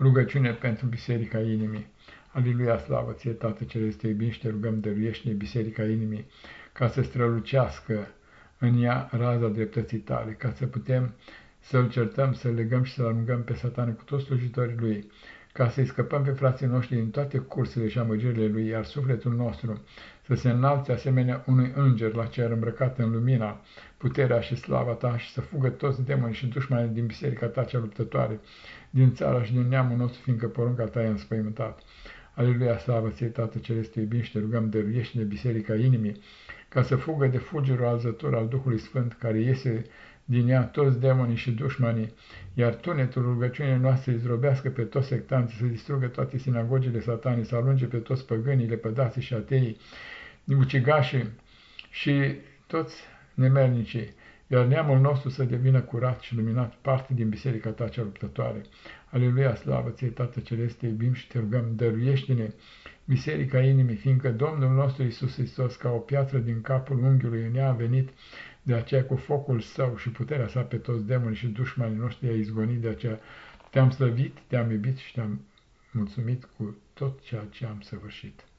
Rugăciune pentru Biserica Inimii. Aleluia, slavă ție, Tată Celeste, iubim și te rugăm, dăruiește Biserica Inimii, ca să strălucească în ea raza dreptății tale, ca să putem să-l certăm, să-l legăm și să-l alungăm pe satane cu toți slujitorii lui, ca să-i scăpăm pe frații noștri din toate cursele și amăgirile lui, iar sufletul nostru să se înalțe asemenea unui înger la cer îmbrăcat în lumina, puterea și slava ta și să fugă toți demonii și dușmanii din biserica ta cea luptătoare, din țara și din neamul nostru, fiindcă porunca ta e înspăimântat. Aleluia, slavă ție, Tată Celeste, iubim și te rugăm, dăruiește-ne biserica inimii, ca să fugă de fulgerul alzător al Duhului Sfânt, care iese din ea toți demonii și dușmanii, iar tunetul rugăciunii noastre îi pe toți sectanții, să distrugă toate sinagogile satanii, să alunge pe toți păgânii, lepădații și ateii, ucigașii și toți nemernicii, iar neamul nostru să devină curat și luminat parte din biserica ta cea luptătoare. Aleluia, slavă ție, Tată Celeste, iubim și te rugăm, dăruiește-ne biserica inimii, fiindcă Domnul nostru Iisus Hristos, ca o piatră din capul unghiului în ea a venit, de aceea cu focul său și puterea sa pe toți demonii și dușmanii noștri a izgonit, de aceea te-am slăvit, te-am iubit și te-am mulțumit cu tot ceea ce am săvârșit.